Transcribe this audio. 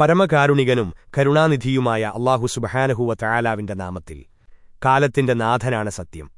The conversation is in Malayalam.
പരമകാരുണികനും കരുണാനിധിയുമായ അള്ളാഹു സുബഹാനഹുവ തയാലാവിന്റെ നാമത്തിൽ. കാലത്തിന്റെ നാഥനാണ് സത്യം.